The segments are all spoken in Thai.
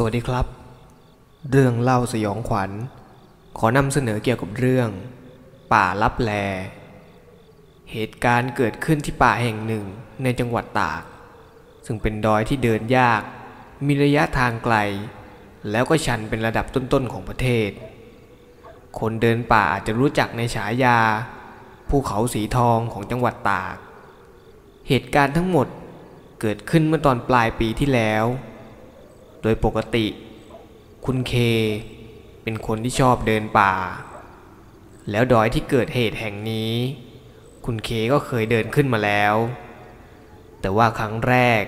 สวัสดีครับ เรื่องเล่าสยองขวัญ ขอนำเสนอเกี่ยวกับเรื่อง ป่าลับแล เหตุการณ์เกิดขึ้นที่ป่าแห่งหนึ่งในจังหวัดตาก ซึ่งเป็นดอยที่เดินยาก มีระยะทางไกล แล้วก็ชันเป็นระดับต้นๆของประเทศ คนเดินป่าอาจจะรู้จักในฉายา ภูเขาสีทองของจังหวัดตาก เหตุการณ์ทั้งหมดเกิดขึ้นเมื่อตอนปลายปีที่แล้ว โดยปกติ คุณเคเป็นคนที่ชอบเดินป่า แล้วดอยที่เกิดเหตุแห่งนี้ คุณเคก็เคยเดินขึ้นมาแล้ว แต่ว่าครั้งแรก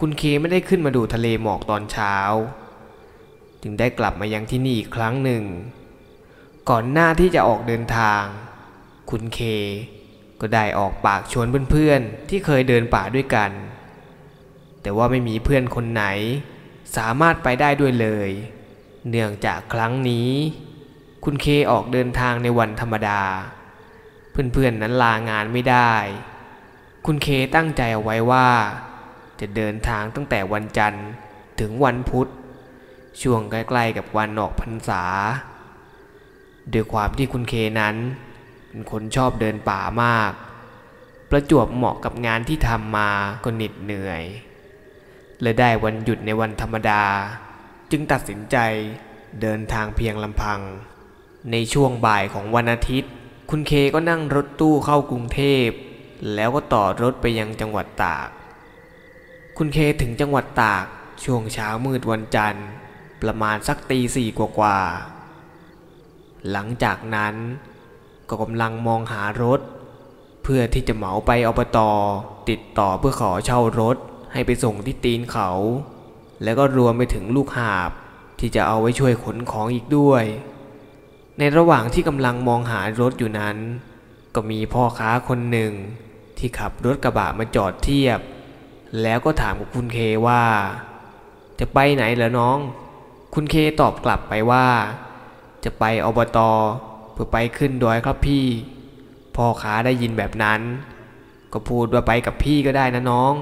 คุณเคไม่ได้ขึ้นมาดูทะเลหมอกตอนเช้า จึงได้กลับมายังที่นี่อีกครั้งหนึ่ง ก่อนหน้าที่จะออกเดินทาง คุณเคก็ได้ออกปากชวนเพื่อนๆที่เคยเดินป่าด้วยกัน แต่ว่าไม่มีเพื่อนคนไหน สามารถไปได้ด้วยเลย เนื่องจากครั้งนี้ คุณเคออกเดินทางในวันธรรมดา เพื่อนๆนั้นลางานไม่ได้ คุณเคตั้งใจเอาไว้ว่า จะเดินทางตั้งแต่วันจันทร์ถึงวันพุธ ช่วงใกล้ๆกับวันออกพรรษาด้วยความที่คุณเคนั้นเป็นคนชอบเดินป่ามาก ประจวบเหมาะกับงานที่ทำมาก็เหน็ดเหนื่อย และได้วันหยุดในวันธรรมดา จึงตัดสินใจเดินทางเพียงลำพัง ในช่วงบ่ายของวันอาทิตย์ คุณเคก็นั่งรถตู้เข้ากรุงเทพ แล้วก็ต่อรถไปยังจังหวัดตาก คุณเคถึงจังหวัดตากช่วงเช้ามืดวันจันทร์ ประมาณสักตีสี่กว่าๆหลังจากนั้นก็กำลังมองหารถ เพื่อที่จะเหมาไปอบตติดต่อเพื่อขอเช่ารถ ให้ไปส่งที่ตีนเขา แล้วก็รวมไปถึงลูกหาบที่จะเอาไว้ช่วยขนของอีกด้วย ในระหว่างที่กำลังมองหารถอยู่นั้น ก็มีพ่อค้าคนหนึ่ง ที่ขับรถกระบะมาจอดเทียบ แล้วก็ถามกับคุณเคว่า จะไปไหนเหรอน้อง คุณเคตอบกลับไปว่า จะไปอบตเพื่อไปขึ้นดอยครับพี่ พ่อค้าได้ยินแบบนั้น ก็พูดว่าไปกับพี่ก็ได้นะน้อง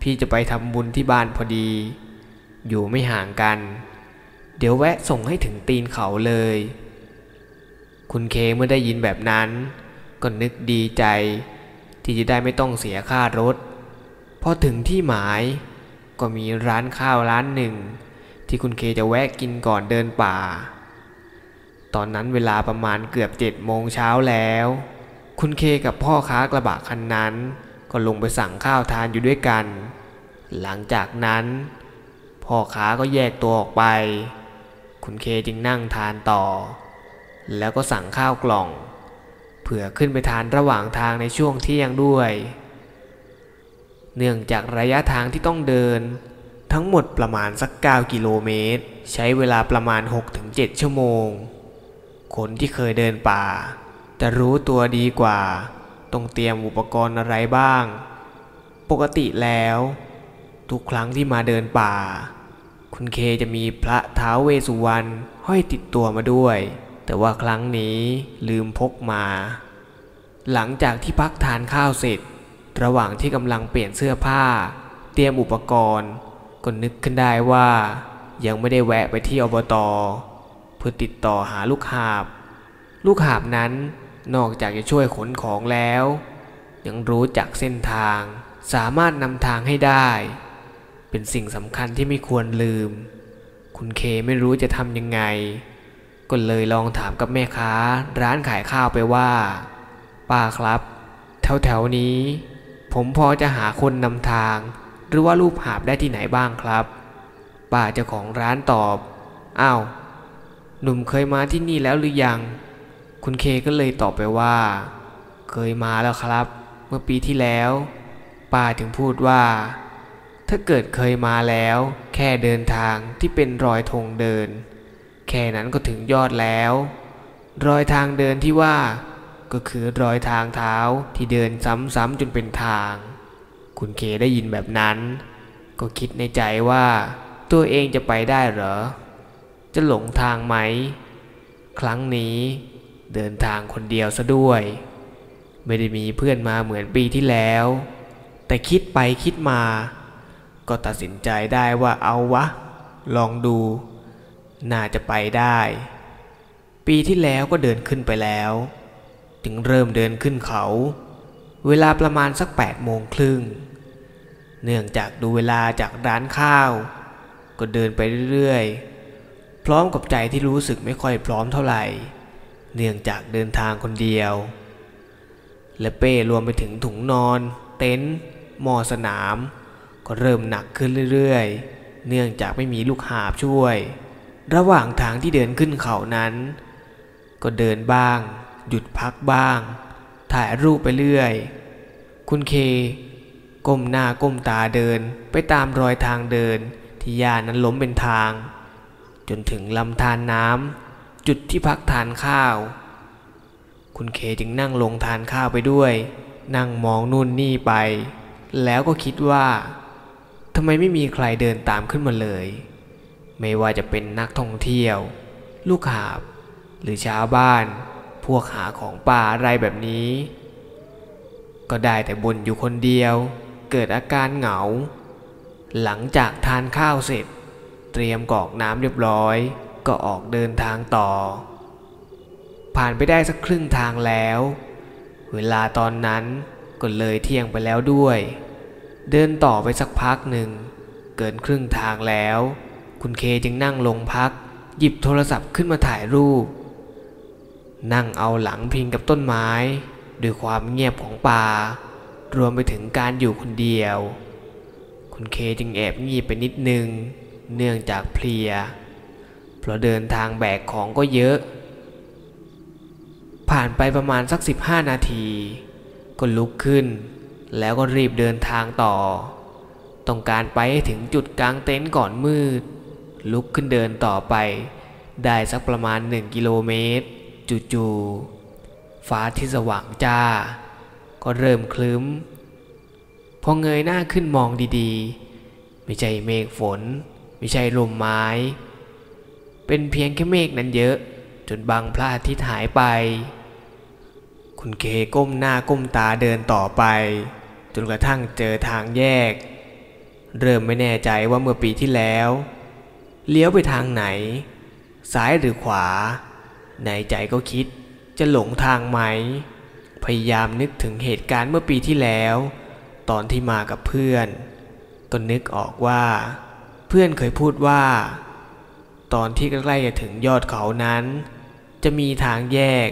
พี่จะไปทำบุญที่บ้านพอดี อยู่ไม่ห่างกัน เดี๋ยวแวะส่งให้ถึงตีนเขาเลย คุณเคเมื่อได้ยินแบบนั้น ก็นึกดีใจ ที่จะได้ไม่ต้องเสียค่ารถพอถึงที่หมายก็มีร้านข้าวร้านหนึ่ง ที่คุณเคจะแวะกินก่อนเดินป่า ตอนนั้นเวลาประมาณเกือบเจ็ดโมงเช้าแล้ว คุณเคกับพ่อค้ากระบะคันนั้น ก็ลงไปสั่งข้าวทานอยู่ด้วยกัน หลังจากนั้นพ่อค้าก็แยกตัวออกไป คุณเคจึงนั่งทานต่อ แล้วก็สั่งข้าวกล่อง เผื่อขึ้นไปทานระหว่างทางในช่วงเที่ยงด้วย เนื่องจากระยะทางที่ต้องเดิน ทั้งหมดประมาณสัก 9 กิโลเมตร ใช้เวลาประมาณ 6-7 ชั่วโมง คนที่เคยเดินป่า จะรู้ตัวดีกว่า ต้องเตรียมอุปกรณ์อะไรบ้าง ปกติแล้ว ทุกครั้งที่มาเดินป่า คุณเคจะมีพระท้าวเวสสุวรรณห้อยติดตัวมาด้วย แต่ว่าครั้งนี้ลืมพกมา หลังจากที่พักทานข้าวเสร็จ ระหว่างที่กำลังเปลี่ยนเสื้อผ้า เตรียมอุปกรณ์ก็นึกขึ้นได้ว่ายังไม่ได้แวะไปที่อบตเพื่อติดต่อหาลูกหาบ ลูกหาบนั้น นอกจากจะช่วยขนของแล้ว ยังรู้จักเส้นทาง สามารถนำทางให้ได้ เป็นสิ่งสำคัญที่ไม่ควรลืม คุณเคไม่รู้จะทำยังไง ก็เลยลองถามกับแม่ค้า ร้านขายข้าวไปว่า ป้าครับ แถวแถวนี้ ผมพอจะหาคนนำทาง หรือว่ารูปหาบได้ที่ไหนบ้างครับ ป้าเจ้าของร้านตอบ อ้าว หนุ่มเคยมาที่นี่แล้วหรือยัง คุณเคก็เลยตอบไปว่า เคยมาแล้วครับ เมื่อปีที่แล้วป้าถึงพูดว่า ถ้าเกิดเคยมาแล้ว แค่เดินทางที่เป็นรอยธงเดิน แค่นั้นก็ถึงยอดแล้ว รอยทางเดินที่ว่า ก็คือรอยทางเท้าที่เดินซ้ำๆจนเป็นทาง คุณเคได้ยินแบบนั้น ก็คิดในใจว่า ตัวเองจะไปได้เหรอ จะหลงทางไหม ครั้งนี้ เดินทางคนเดียวซะด้วย ไม่ได้มีเพื่อนมาเหมือนปีที่แล้ว แต่คิดไปคิดมา ก็ตัดสินใจได้ว่าเอาวะ ลองดู น่าจะไปได้ ปีที่แล้วก็เดินขึ้นไปแล้วจึงเริ่มเดินขึ้นเขา เวลาประมาณสักแปดโมงครึ่ง เนื่องจากดูเวลาจากร้านข้าว ก็เดินไปเรื่อยๆ พร้อมกับใจที่รู้สึกไม่ค่อยพร้อมเท่าไหร่ เนื่องจากเดินทางคนเดียว และเป้รวมไปถึงถุงนอน เต็นท์หมอสนาม ก็เริ่มหนักขึ้นเรื่อยๆ เนื่องจากไม่มีลูกหาบช่วย ระหว่างทางที่เดินขึ้นเขานั้น ก็เดินบ้าง หยุดพักบ้าง ถ่ายรูปไปเรื่อย คุณเค ก้มหน้าก้มตาเดินไปตามรอยทางเดินที่ย่านั้นล้มเป็นทาง จนถึงลำธารน้ำ จุดที่พักทานข้าว คุณเคจึงนั่งลงทานข้าวไปด้วย นั่งมองนู่นนี่ไป แล้วก็คิดว่าทำไมไม่มีใครเดินตามขึ้นมาเลย ไม่ว่าจะเป็นนักท่องเที่ยว ลูกหาบ หรือชาวบ้าน พวกหาของป่าอะไรแบบนี้ ก็ได้แต่บ่นอยู่คนเดียว เกิดอาการเหงา หลังจากทานข้าวเสร็จ เตรียมกอกน้ำเรียบร้อย ก็ออกเดินทางต่อ ผ่านไปได้สักครึ่งทางแล้ว เวลาตอนนั้นก็เลยเที่ยงไปแล้วด้วย เดินต่อไปสักพักหนึ่ง เกินครึ่งทางแล้ว คุณเคจึงนั่งลงพัก หยิบโทรศัพท์ขึ้นมาถ่ายรูป นั่งเอาหลังพิงกับต้นไม้ ด้วยความเงียบของป่ารวมไปถึงการอยู่คนเดียว คุณเคจึงแอบงีบไปนิดนึง เนื่องจากเพลีย เพราะเดินทางแบกของก็เยอะ ผ่านไปประมาณสัก 15 นาที ก็ลุกขึ้น แล้วก็รีบเดินทางต่อ ต้องการไปให้ถึงจุดกลางเต็นท์ก่อนมืด ลุกขึ้นเดินต่อไป ได้สักประมาณ 1 กิโลเมตร จู่ๆฟ้าที่สว่างจ้า ก็เริ่มคลึ้ม พอเงยหน้าขึ้นมองดีๆ ไม่ใช่เมฆฝน ไม่ใช่ลมไม้ เป็นเพียงแค่เมฆนั้นเยอะ จนบังพระอาทิตย์หายไป คุณเคก้มหน้าก้มตาเดินต่อไป จนกระทั่งเจอทางแยก เริ่มไม่แน่ใจว่าเมื่อปีที่แล้ว เลี้ยวไปทางไหน ซ้ายหรือขวา ในใจก็คิดจะหลงทางไหม พยายามนึกถึงเหตุการณ์เมื่อปีที่แล้ว ตอนที่มากับเพื่อน ก็นึกออกว่า เพื่อนเคยพูดว่า ตอนที่ใกล้จะถึงยอดเขานั้น จะมีทางแยก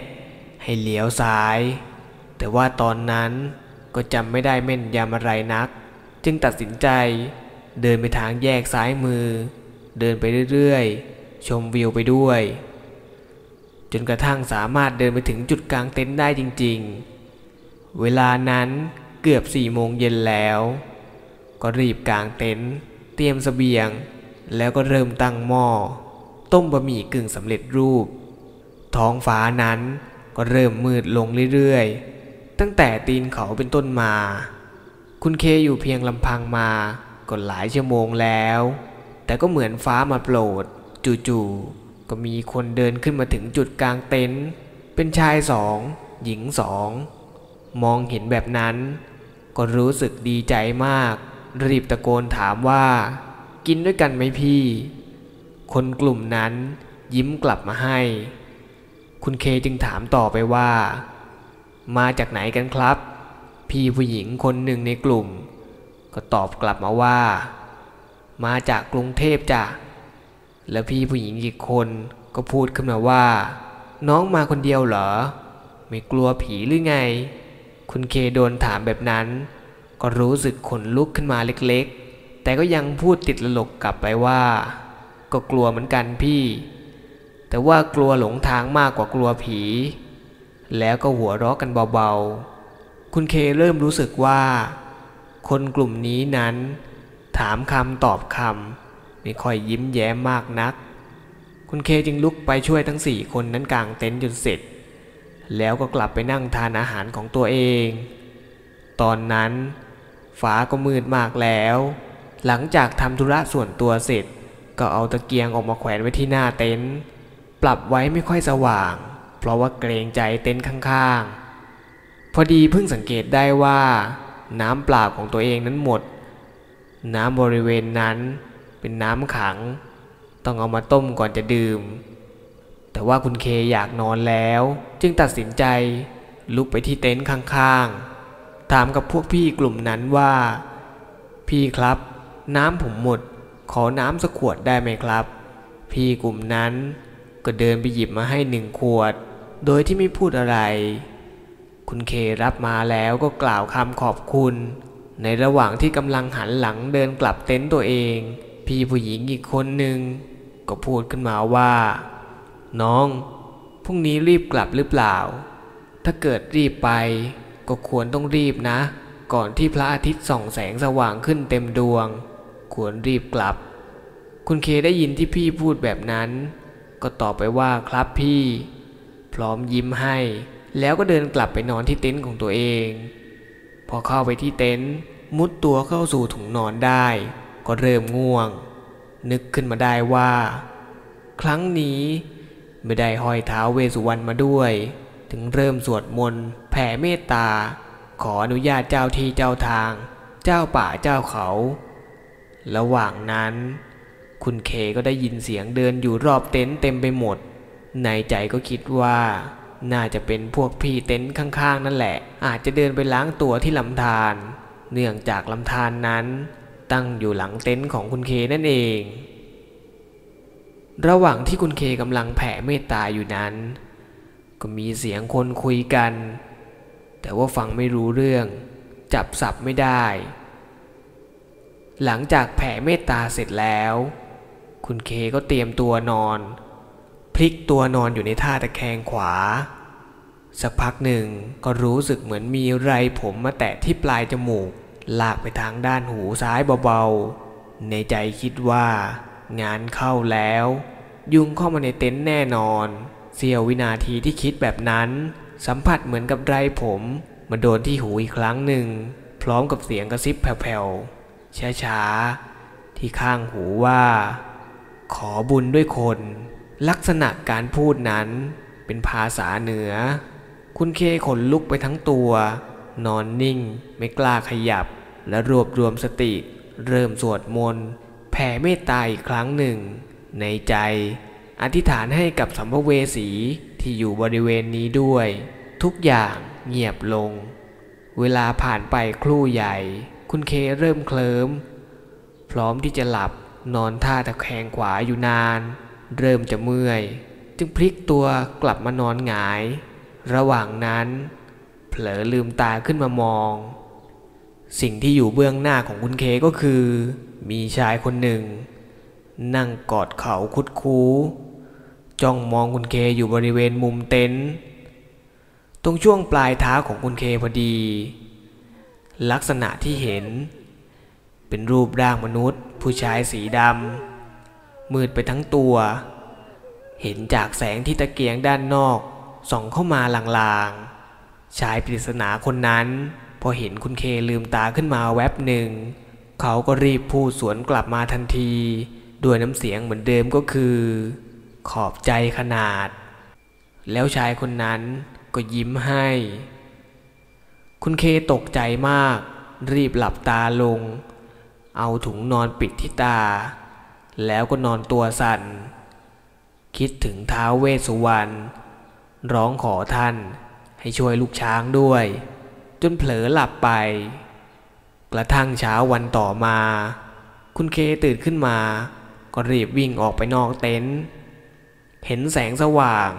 ให้เลี้ยวซ้าย แต่ว่าตอนนั้นก็จำไม่ได้แม่นยำอะไรนัก จึงตัดสินใจเดินไปทางแยกซ้ายมือ เดินไปเรื่อยๆ ชมวิวไปด้วย จนกระทั่งสามารถเดินไปถึงจุดกลางเต็นท์ได้จริง ๆ เวลานั้นเกือบสี่โมงเย็นแล้ว ก็รีบกางเต็นท์เตรียมเสบียง แล้วก็เริ่มตั้งหม้อ ต้มบะหมี่กึ่งสำเร็จรูป ท้องฟ้านั้นก็เริ่มมืดลงเรื่อยๆ ตั้งแต่ตีนเขาเป็นต้นมา คุณเคอยู่เพียงลำพังมาก็หลายชั่วโมงแล้ว แต่ก็เหมือนฟ้ามาโปรด จู่ๆก็มีคนเดินขึ้นมาถึงจุดกลางเต็นท์เป็นชายสองหญิงสองมองเห็นแบบนั้น ก็รู้สึกดีใจมาก รีบตะโกนถามว่า กินด้วยกันไหมพี่ คนกลุ่มนั้นยิ้มกลับมาให้ คุณเคจึงถามต่อไปว่า มาจากไหนกันครับ พี่ผู้หญิงคนหนึ่งในกลุ่ม ก็ตอบกลับมาว่า มาจากกรุงเทพจ้ะแล้วพี่ผู้หญิงอีกคนก็พูดขึ้นมาว่า น้องมาคนเดียวเหรอ ไม่กลัวผีหรือไง คุณเคโดนถามแบบนั้น ก็รู้สึกขนลุกขึ้นมาเล็กๆ แต่ก็ยังพูดติดตลกกลับไปว่า ก็กลัวเหมือนกันพี่ แต่ว่ากลัวหลงทางมากกว่ากลัวผี แล้วก็หัวเราะกันเบาๆ คุณเคเริ่มรู้สึกว่า คนกลุ่มนี้นั้น ถามคำตอบคำไม่ค่อยยิ้มแย้มมากนัก คุณเคจึงลุกไปช่วยทั้งสี่คนนั้นกางเต็นท์จนเสร็จ แล้วก็กลับไปนั่งทานอาหารของตัวเอง ตอนนั้นฟ้าก็มืดมากแล้ว หลังจากทำธุระส่วนตัวเสร็จ ก็เอาตะเกียงออกมาแขวนไว้ที่หน้าเต็นท์ปรับไว้ไม่ค่อยสว่าง เพราะว่าเกรงใจเต็นท์ข้างๆ พอดีเพิ่งสังเกตได้ว่า น้ำเปล่าของตัวเองนั้นหมด น้ำบริเวณนั้นเป็นน้ำขัง ต้องเอามาต้มก่อนจะดื่ม แต่ว่าคุณเคอยากนอนแล้ว จึงตัดสินใจลุกไปที่เต็นท์ข้างๆ ถามกับพวกพี่กลุ่มนั้นว่า พี่ครับ น้ำผมหมด ขอน้ำสักขวดได้ไหมครับ พี่กลุ่มนั้นก็เดินไปหยิบมาให้หนึ่งขวด โดยที่ไม่พูดอะไร คุณเครับมาแล้วก็กล่าวคำขอบคุณ ในระหว่างที่กำลังหันหลังเดินกลับเต็นท์ตัวเอง พี่ผู้หญิงอีกคนหนึ่งก็พูดขึ้นมาว่า น้องพรุ่งนี้รีบกลับหรือเปล่า ถ้าเกิดรีบไป ก็ควรต้องรีบนะ ก่อนที่พระอาทิตย์ส่องแสงสว่างขึ้นเต็มดวง ควรรีบกลับ คุณเคได้ยินที่พี่พูดแบบนั้น ก็ตอบไปว่าครับพี่ พร้อมยิ้มให้ แล้วก็เดินกลับไปนอนที่เต็นท์ของตัวเอง พอเข้าไปที่เต็นท์มุดตัวเข้าสู่ถุงนอนได้ ก็เริ่มง่วง นึกขึ้นมาได้ว่า ครั้งนี้ไม่ได้ห้อยเท้าเวสุวรรณมาด้วย ถึงเริ่มสวดมนต์แผ่เมตตา ขออนุญาตเจ้าที่เจ้าทาง เจ้าป่าเจ้าเขา ระหว่างนั้น คุณเคก็ได้ยินเสียงเดินอยู่รอบเต็นท์เต็มไปหมด ในใจก็คิดว่าน่าจะเป็นพวกพี่เต็นท์ข้างๆ นั่นแหละ อาจจะเดินไปล้างตัวที่ลำธารเนื่องจากลำธารนนั้น ตั้งอยู่หลังเต็นท์ของคุณเคนั่นเอง ระหว่างที่คุณเคกำลังแผ่เมตตาอยู่นั้น ก็มีเสียงคนคุยกัน แต่ว่าฟังไม่รู้เรื่อง จับสับไม่ได้ หลังจากแผ่เมตตาเสร็จแล้ว คุณเคก็เตรียมตัวนอน พลิกตัวนอนอยู่ในท่าตะแคงขวา สักพักหนึ่งก็รู้สึกเหมือนมีไรผมมาแตะที่ปลายจมูก ลากไปทางด้านหูซ้ายเบาๆ ในใจคิดว่า งานเข้าแล้ว ยุงเข้ามาในเต็นท์แน่นอน เสี้ยววินาทีที่คิดแบบนั้น สัมผัสเหมือนกับไรผม มาโดนที่หูอีกครั้งหนึ่ง พร้อมกับเสียงกระซิบแผ่วๆ ช้าๆ ที่ข้างหูว่า ขอบุญด้วยคน ลักษณะการพูดนั้นเป็นภาษาเหนือ คุณเคขนลุกไปทั้งตัว นอนนิ่งไม่กล้าขยับ และรวบรวมสติ เริ่มสวดมนต์แผ่เมตตาอีกครั้งหนึ่ง ในใจ อธิษฐานให้กับสัมภเวสีที่อยู่บริเวณนี้ด้วย ทุกอย่างเงียบลง เวลาผ่านไปครู่ใหญ่ คุณเคเริ่มเคลิมพร้อมที่จะหลับนอนท่าตะแคงขวาอยู่นาน เริ่มจะเมื่อย จึงพลิกตัวกลับมานอนหงาย ระหว่างนั้น เผลอลืมตาขึ้นมามอง สิ่งที่อยู่เบื้องหน้าของคุณเคก็คือ มีชายคนหนึ่ง นั่งกอดเข่าคุดคูจ้องมองคุณเคอยู่บริเวณมุมเต็นท์ตรงช่วงปลายเท้าของคุณเคพอดี ลักษณะที่เห็น เป็นรูปร่างมนุษย์ ผู้ชายสีดำมืดไปทั้งตัว เห็นจากแสงที่ตะเกียงด้านนอกส่องเข้ามาลางๆ ชายปริศนาคนนั้น พอเห็นคุณเคลืมตาขึ้นมาแวบหนึ่ง เขาก็รีบพูดสวนกลับมาทันที ด้วยน้ำเสียงเหมือนเดิมก็คือ ขอบใจขนาด แล้วชายคนนั้นก็ยิ้มให้ คุณเคตกใจมาก รีบหลับตาลง เอาถุงนอนปิดที่ตา แล้วก็นอนตัวสัน่น คิดถึงท้าวเวสสุวรรณร้องขอท่านให้ช่วยลูกช้างด้วย จนเผลอหลับไป กระทั่งเช้าวันต่อมา คุณเคตื่นขึ้นมา ก็รีบวิ่งออกไปนอกเต็นท์เห็นแสงสว่าง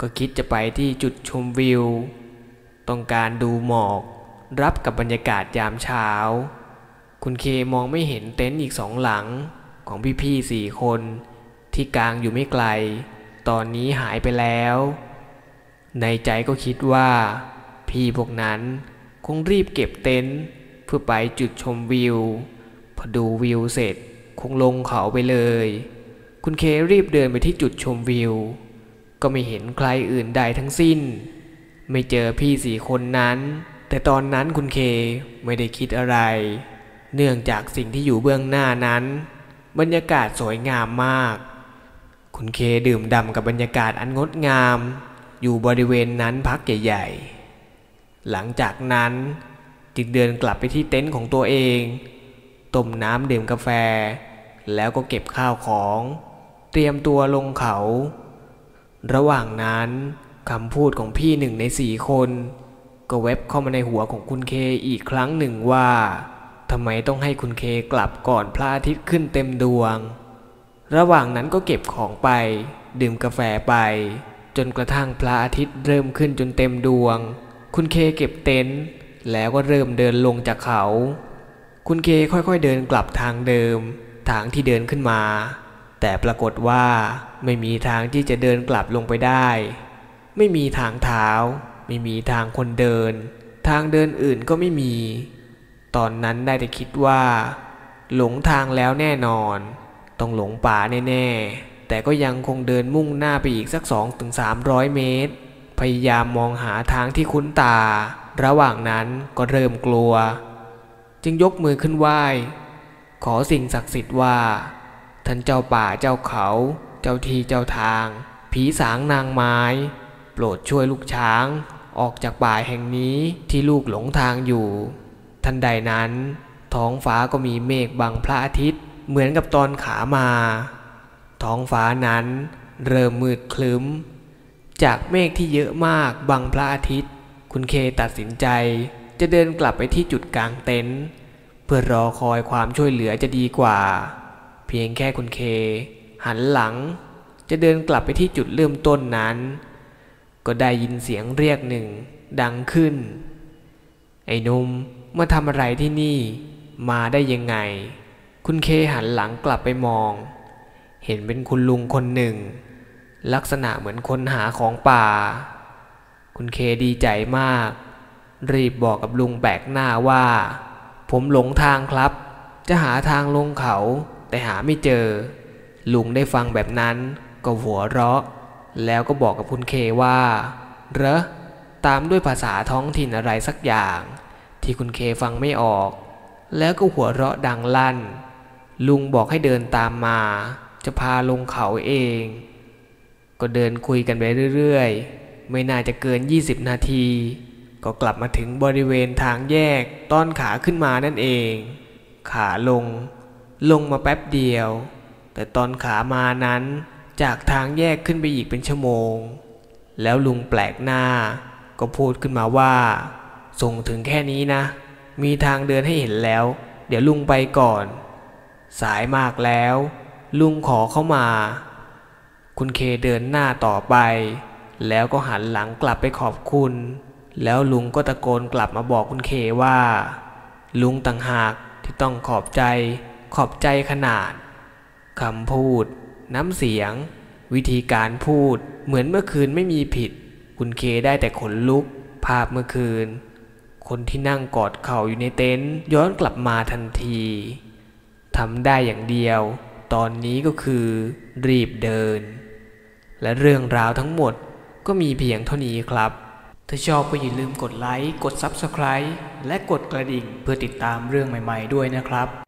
ก็คิดจะไปที่จุดชมวิว ต้องการดูหมอก รับกับบรรยากาศยามเช้า คุณเคมองไม่เห็นเต็นท์อีกสองหลังของพี่ๆสี่คน ที่กลางอยู่ไม่ไกล ตอนนี้หายไปแล้ว ในใจก็คิดว่า พี่พวกนั้นคงรีบเก็บเต็นท์เพื่อไปจุดชมวิว พอดูวิวเสร็จคงลงเขาไปเลย คุณเครีบเดินไปที่จุดชมวิว ก็ไม่เห็นใครอื่นใดทั้งสิ้น ไม่เจอพี่สี่คนนั้น แต่ตอนนั้นคุณเคไม่ได้คิดอะไร เนื่องจากสิ่งที่อยู่เบื้องหน้านั้น บรรยากาศสวยงามมาก คุณเคดื่มด่ำกับบรรยากาศอันงดงาม อยู่บริเวณนั้นพักใหญ่ๆ หลังจากนั้นจึงเดินกลับไปที่เต็นท์ของตัวเองต้มน้ำดื่มกาแฟ แล้วก็เก็บข้าวของ เตรียมตัวลงเขา ระหว่างนั้น คำพูดของพี่หนึ่งในสี่คน ก็เว็บเข้ามาในหัวของคุณเคอีกครั้งหนึ่งว่าทำไมต้องให้คุณเคกลับก่อนพระอาทิตย์ขึ้นเต็มดวง ระหว่างนั้นก็เก็บของไป ดื่มกาแฟไป จนกระทั่งพระอาทิตย์เริ่มขึ้นจนเต็มดวง คุณเคเก็บเต็นท์แล้วก็เริ่มเดินลงจากเขา คุณเคค่อยๆเดินกลับทางเดิม ทางที่เดินขึ้นมา แต่ปรากฏว่าไม่มีทางที่จะเดินกลับลงไปได้ ไม่มีทางเท้า ไม่มีทางคนเดิน ทางเดินอื่นก็ไม่มี ตอนนั้นได้แต่คิดว่า หลงทางแล้วแน่นอน ต้องหลงป่าแน่ๆ แต่ก็ยังคงเดินมุ่งหน้าไปอีกสักสองถึงสามร้อยเมตร พยายามมองหาทางที่คุ้นตา ระหว่างนั้นก็เริ่มกลัว จึงยกมือขึ้นไหว้ ขอสิ่งศักดิ์สิทธิ์ว่า ท่านเจ้าป่าเจ้าเขา เจ้าที่เจ้าทาง ผีสางนางไม้ โปรดช่วยลูกช้างออกจากป่าแห่งนี้ที่ลูกหลงทางอยู่ ทันใดนั้น ท้องฟ้าก็มีเมฆบังพระอาทิตย์ เหมือนกับตอนขามา ท้องฟ้านั้นเริ่มมืดคลึ้ม จากเมฆที่เยอะมากบังพระอาทิตย์ คุณเคตัดสินใจ จะเดินกลับไปที่จุดกลางเต็นท์เพื่อรอคอยความช่วยเหลือจะดีกว่า เพียงแค่คุณเค หันหลัง จะเดินกลับไปที่จุดเริ่มต้นนั้น ก็ได้ยินเสียงเรียกหนึ่ง ดังขึ้น ไอ้นุ่มมาทำอะไรที่นี่ มาได้ยังไง คุณเคหันหลังกลับไปมอง เห็นเป็นคุณลุงคนหนึ่ง ลักษณะเหมือนคนหาของป่า คุณเคดีใจมาก รีบบอกกับลุงแปลกหน้าว่า ผมหลงทางครับ จะหาทางลงเขาแต่หาไม่เจอ ลุงได้ฟังแบบนั้นก็หัวเราะ แล้วก็บอกกับคุณเคว่าเหรอตามด้วยภาษาท้องถิ่นอะไรสักอย่าง ที่คุณเคฟังไม่ออก แล้วก็หัวเราะดังลั่น ลุงบอกให้เดินตามมา จะพาลงเขาเอง ก็เดินคุยกันไปเรื่อยๆ ไม่น่าจะเกิน 20 นาที ก็กลับมาถึงบริเวณทางแยกต้อนขาขึ้นมานั่นเอง ขาลง ลงมาแป๊บเดียว แต่ตอนขามานั้น จากทางแยกขึ้นไปอีกเป็นชั่วโมง แล้วลุงแปลกหน้า ก็พูดขึ้นมาว่า ส่งถึงแค่นี้นะ มีทางเดินให้เห็นแล้ว เดี๋ยวลุงไปก่อน สายมากแล้ว ลุงขอเข้ามา คุณเคเดินหน้าต่อไป แล้วก็หันหลังกลับไปขอบคุณ แล้วลุงก็ตะโกนกลับมาบอกคุณเคว่า ลุงต่างหากที่ต้องขอบใจ ขอบใจขนาดคำพูด น้ำเสียง วิธีการพูด เหมือนเมื่อคืนไม่มีผิด คุณเคได้แต่ขนลุก ภาพเมื่อคืน คนที่นั่งกอดเข่าอยู่ในเต็นท์ย้อนกลับมาทันทีทำได้อย่างเดียว ตอนนี้ก็คือ รีบเดิน และเรื่องราวทั้งหมดก็มีเพียงเท่านี้ครับ ถ้าชอบก็อย่าลืมกดไลค์ กด Subscribe และกดกระดิ่งเพื่อติดตามเรื่องใหม่ ๆ ด้วยนะครับ